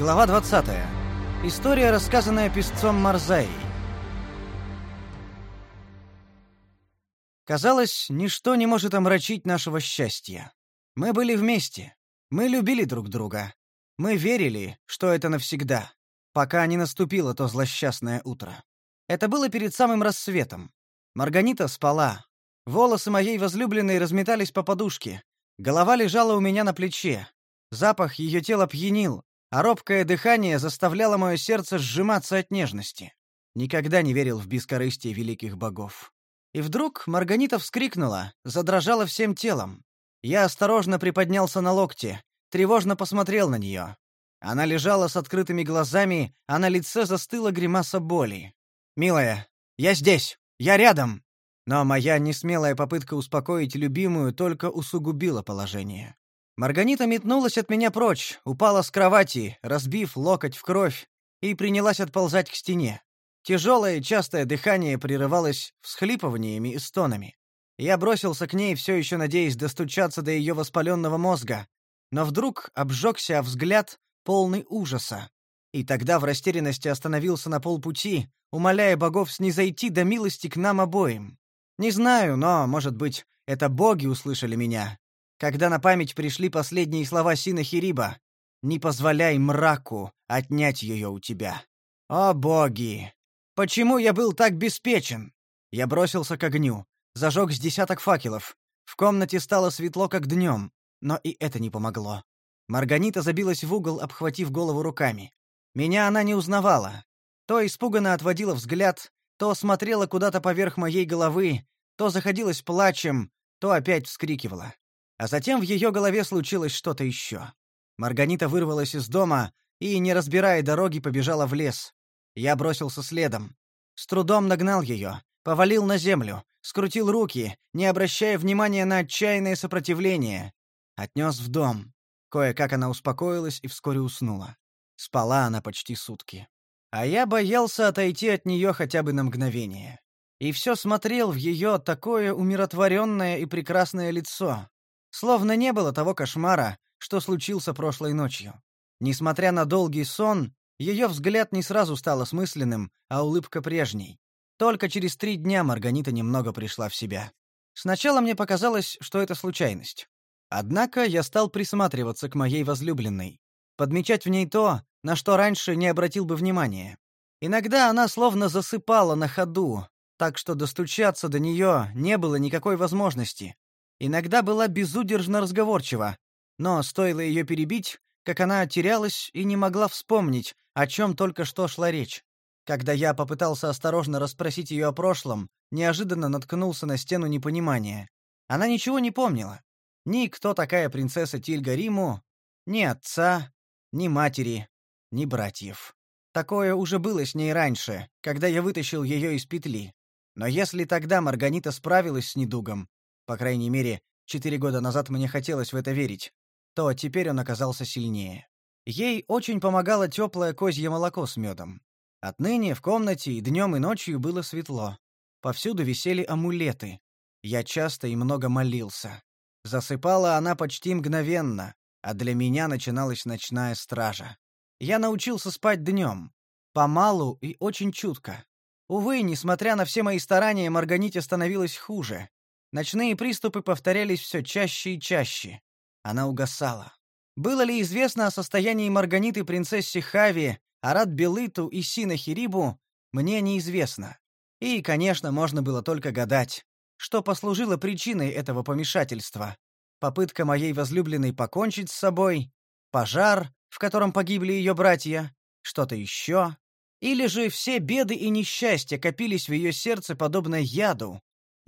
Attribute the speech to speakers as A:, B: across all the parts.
A: Глава 20. История, рассказанная песцом Марзаей. Казалось, ничто не может омрачить нашего счастья. Мы были вместе. Мы любили друг друга. Мы верили, что это навсегда, пока не наступило то злосчастное утро. Это было перед самым рассветом. Марганита спала. Волосы моей возлюбленной разметались по подушке. Голова лежала у меня на плече. Запах ее тела пьянил, а робкое дыхание заставляло мое сердце сжиматься от нежности. Никогда не верил в бескорыстие великих богов. И вдруг Марганита вскрикнула, задрожала всем телом. Я осторожно приподнялся на локте, тревожно посмотрел на нее. Она лежала с открытыми глазами, а на лице застыла гримаса боли. «Милая, я здесь! Я рядом!» Но моя несмелая попытка успокоить любимую только усугубила положение. Марганита метнулась от меня прочь, упала с кровати, разбив локоть в кровь, и принялась отползать к стене. Тяжелое частое дыхание прерывалось всхлипываниями и стонами. Я бросился к ней, все еще надеясь достучаться до ее воспаленного мозга, но вдруг обжегся о взгляд, полный ужаса. И тогда в растерянности остановился на полпути, умоляя богов снизойти до милости к нам обоим. Не знаю, но, может быть, это боги услышали меня, когда на память пришли последние слова Сина Хириба «Не позволяй мраку отнять ее у тебя». О боги! Почему я был так беспечен? Я бросился к огню, зажег с десяток факелов. В комнате стало светло, как днем, но и это не помогло. Марганита забилась в угол, обхватив голову руками. Меня она не узнавала. То испуганно отводила взгляд, то смотрела куда-то поверх моей головы, то заходилась плачем, то опять вскрикивала. А затем в ее голове случилось что-то еще. Марганита вырвалась из дома и, не разбирая дороги, побежала в лес. Я бросился следом. С трудом нагнал ее, повалил на землю, скрутил руки, не обращая внимания на отчаянное сопротивление. Отнес в дом. Кое-как она успокоилась и вскоре уснула. Спала она почти сутки. А я боялся отойти от нее хотя бы на мгновение. И все смотрел в ее такое умиротворенное и прекрасное лицо. Словно не было того кошмара, что случился прошлой ночью. Несмотря на долгий сон, ее взгляд не сразу стал осмысленным, а улыбка прежней. Только через три дня Марганита немного пришла в себя. Сначала мне показалось, что это случайность. Однако я стал присматриваться к моей возлюбленной, подмечать в ней то, на что раньше не обратил бы внимания. Иногда она словно засыпала на ходу, так что достучаться до нее не было никакой возможности, Иногда была безудержно разговорчива, но стоило ее перебить, как она терялась и не могла вспомнить, о чем только что шла речь. Когда я попытался осторожно расспросить ее о прошлом, неожиданно наткнулся на стену непонимания. Она ничего не помнила. Ни кто такая принцесса Тильга Риму, ни отца, ни матери, ни братьев. Такое уже было с ней раньше, когда я вытащил ее из петли. Но если тогда Марганита справилась с недугом, по крайней мере, четыре года назад мне хотелось в это верить, то теперь он оказался сильнее. Ей очень помогало теплое козье молоко с медом. Отныне в комнате и днем, и ночью было светло. Повсюду висели амулеты. Я часто и много молился. Засыпала она почти мгновенно, а для меня начиналась ночная стража. Я научился спать днем. Помалу и очень чутко. Увы, несмотря на все мои старания, Марганите становилось хуже. Ночные приступы повторялись все чаще и чаще. Она угасала. Было ли известно о состоянии Марганиты принцессе Хави, Арат Белыту и Сина Хирибу, мне неизвестно. И, конечно, можно было только гадать, что послужило причиной этого помешательства. Попытка моей возлюбленной покончить с собой, пожар, в котором погибли ее братья, что-то еще, или же все беды и несчастья копились в ее сердце подобно яду,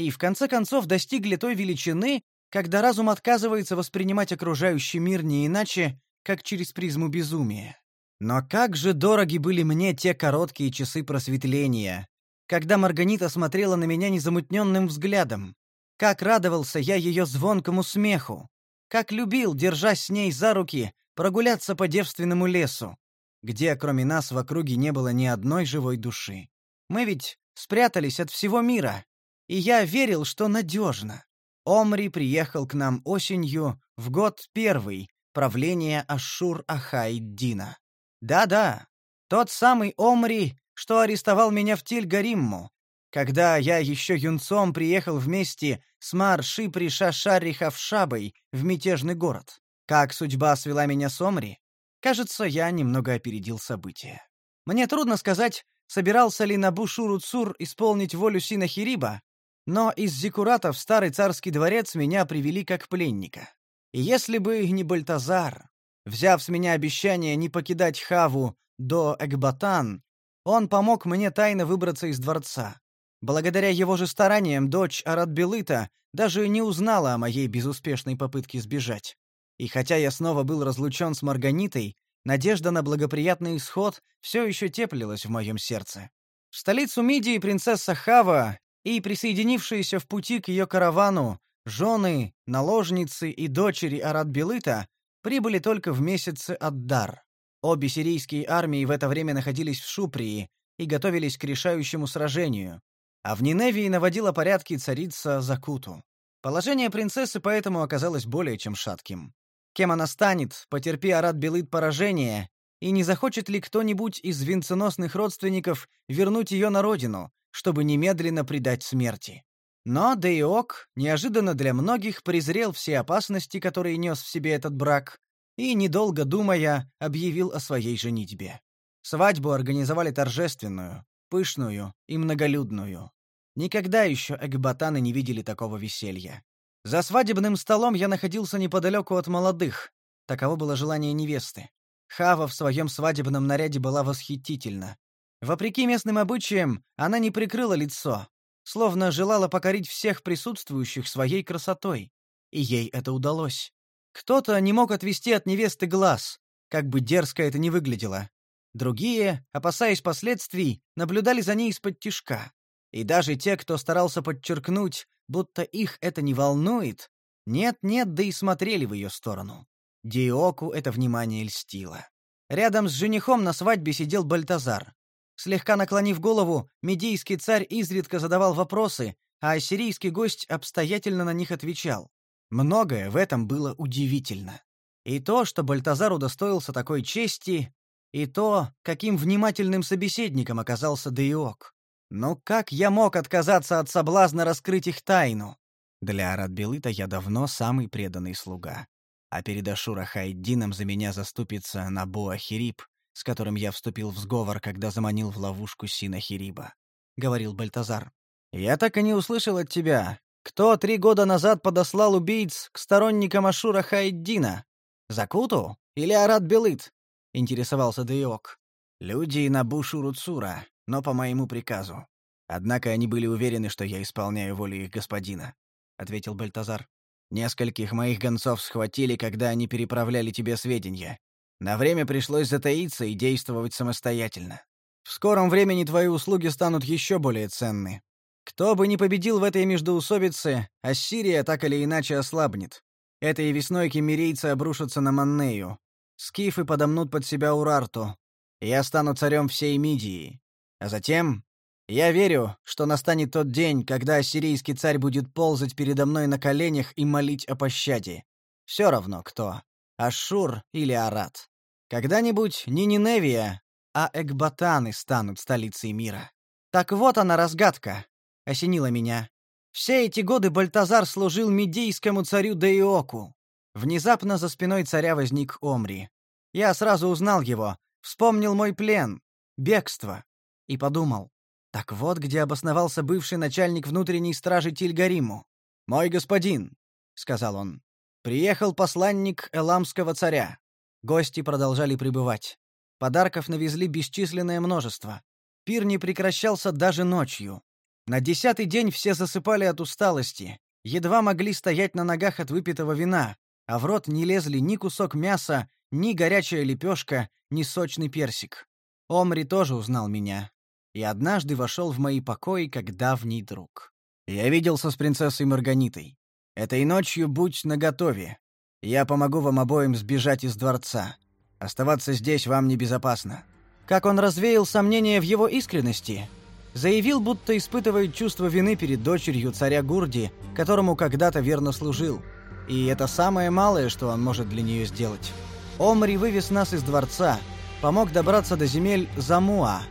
A: и в конце концов достигли той величины, когда разум отказывается воспринимать окружающий мир не иначе, как через призму безумия. Но как же дороги были мне те короткие часы просветления, когда Марганита смотрела на меня незамутненным взглядом. Как радовался я ее звонкому смеху. Как любил, держась с ней за руки, прогуляться по девственному лесу, где кроме нас в округе не было ни одной живой души. Мы ведь спрятались от всего мира, и я верил, что надежно. Омри приехал к нам осенью в год первый правления Ашур-Ахайддина. Да-да, тот самый Омри, что арестовал меня в Тильгаримму, когда я еще юнцом приехал вместе с Маршипри Шашарихавшабой в мятежный город. Как судьба свела меня с Омри? Кажется, я немного опередил события. Мне трудно сказать, собирался ли Набушуру Цур исполнить волю Синахириба, но из Зикурата в старый царский дворец меня привели как пленника. И если бы не Бальтазар, взяв с меня обещание не покидать Хаву до Экбатан, он помог мне тайно выбраться из дворца. Благодаря его же стараниям дочь Арадбелыта даже не узнала о моей безуспешной попытке сбежать. И хотя я снова был разлучен с Марганитой, надежда на благоприятный исход все еще теплилась в моем сердце. В столицу Мидии принцесса Хава и присоединившиеся в пути к ее каравану жены, наложницы и дочери Арадбелыта прибыли только в месяце Аддар. Обе сирийские армии в это время находились в Шуприи и готовились к решающему сражению, а в Ниневии наводила порядки царица Закуту. Положение принцессы поэтому оказалось более чем шатким. Кем она станет, потерпи Арат Белыт поражение, и не захочет ли кто-нибудь из венценосных родственников вернуть ее на родину, чтобы немедленно предать смерти? Но Дейок, неожиданно для многих, презрел все опасности, которые нес в себе этот брак, и, недолго думая, объявил о своей женитьбе. Свадьбу организовали торжественную, пышную и многолюдную. Никогда еще экбатаны не видели такого веселья. За свадебным столом я находился неподалеку от молодых. Таково было желание невесты. Хава в своем свадебном наряде была восхитительна. Вопреки местным обычаям, она не прикрыла лицо, словно желала покорить всех присутствующих своей красотой. И ей это удалось. Кто-то не мог отвести от невесты глаз, как бы дерзко это ни выглядело. Другие, опасаясь последствий, наблюдали за ней из-под тишка. И даже те, кто старался подчеркнуть, будто их это не волнует, нет-нет, да и смотрели в ее сторону. Диоку это внимание льстило. Рядом с женихом на свадьбе сидел Бальтазар. Слегка наклонив голову, медийский царь изредка задавал вопросы, а ассирийский гость обстоятельно на них отвечал. Многое в этом было удивительно. И то, что Бальтазар удостоился такой чести, и то, каким внимательным собеседником оказался Деиок. Но как я мог отказаться от соблазна раскрыть их тайну? Для Арадбелыта я давно самый преданный слуга. А перед Ашура Хайдином за меня заступится Набуа Хирип, с которым я вступил в сговор, когда заманил в ловушку Сина Хириба, — говорил Бальтазар. «Я так и не услышал от тебя. Кто три года назад подослал убийц к сторонникам Ашура Хайддина? Закуту или Арат Белыт?» — интересовался Дейок. «Люди Набушу Руцура, но по моему приказу. Однако они были уверены, что я исполняю волю их господина», — ответил Бальтазар. «Нескольких моих гонцов схватили, когда они переправляли тебе сведения. На время пришлось затаиться и действовать самостоятельно. В скором времени твои услуги станут еще более ценны. Кто бы ни победил в этой междоусобице, Ассирия так или иначе ослабнет. Этой весной кемерийцы обрушатся на Маннею. Скифы подомнут под себя Урарту. Я стану царем всей Мидии. А затем я верю, что настанет тот день, когда ассирийский царь будет ползать передо мной на коленях и молить о пощаде. Все равно кто — Ашур или Арат. Когда-нибудь не Ниневия, а Экбатаны станут столицей мира. Так вот она разгадка, — осенила меня. Все эти годы Бальтазар служил медийскому царю Деиоку. Внезапно за спиной царя возник Омри. Я сразу узнал его, вспомнил мой плен, бегство и подумал: так вот где обосновался бывший начальник внутренней стражи Тильгариму. "Мой господин", сказал он. "Приехал посланник эламского царя". Гости продолжали прибывать. Подарков навезли бесчисленное множество. Пир не прекращался даже ночью. На десятый день все засыпали от усталости, едва могли стоять на ногах от выпитого вина, а в рот не лезли ни кусок мяса, ни горячая лепешка, ни сочный персик. Омри тоже узнал меня и однажды вошел в мои покои как давний друг. Я виделся с принцессой Марганитой. Этой ночью будь наготове. Я помогу вам обоим сбежать из дворца. Оставаться здесь вам небезопасно». Как он развеял сомнения в его искренности, заявил, будто испытывает чувство вины перед дочерью царя Гурди, которому когда-то верно служил. И это самое малое, что он может для нее сделать. Омри вывез нас из дворца, помог добраться до земель Замуа,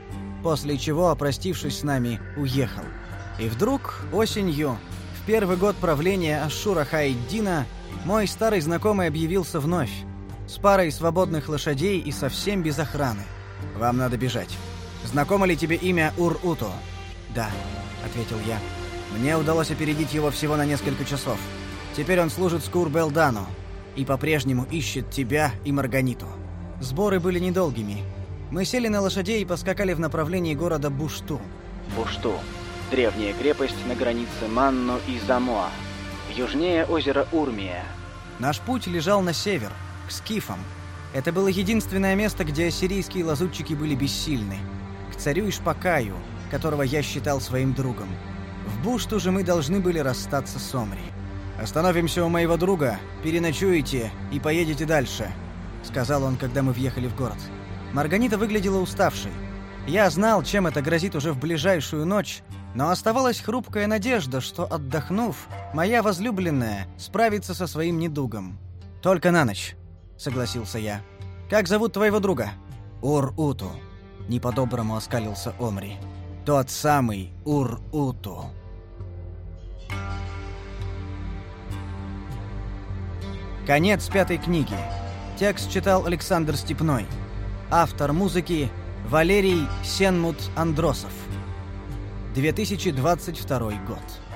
A: после чего, опростившись с нами, уехал. И вдруг, осенью, в первый год правления Ашура Хайддина, мой старый знакомый объявился вновь, с парой свободных лошадей и совсем без охраны. «Вам надо бежать. Знакомо ли тебе имя Ур-Уто?» «Да», — ответил я. «Мне удалось опередить его всего на несколько часов. Теперь он служит Скур-Белдану и по-прежнему ищет тебя и Марганиту». Сборы были недолгими. Мы сели на лошадей и поскакали в направлении города Бушту.
B: Бушту. Древняя крепость на границе Манно и Замоа. Южнее озера Урмия.
A: Наш путь лежал на север, к скифам. Это было единственное место, где ассирийские лазутчики были бессильны. К царю Ишпакаю, которого я считал своим другом. В Бушту же мы должны были расстаться с Омри. «Остановимся у моего друга, переночуете и поедете дальше», — сказал он, когда мы въехали в город. Марганита выглядела уставшей. Я знал, чем это грозит уже в ближайшую ночь, но оставалась хрупкая надежда, что, отдохнув, моя возлюбленная справится со своим недугом. «Только на ночь», — согласился я. «Как зовут твоего друга?» «Ур-Уту», — не по-доброму оскалился Омри. «Тот самый Ур-Уту». Конец пятой книги. Текст читал Александр Степной. Автор музыки Валерий Сенмут Андросов. 2022 год.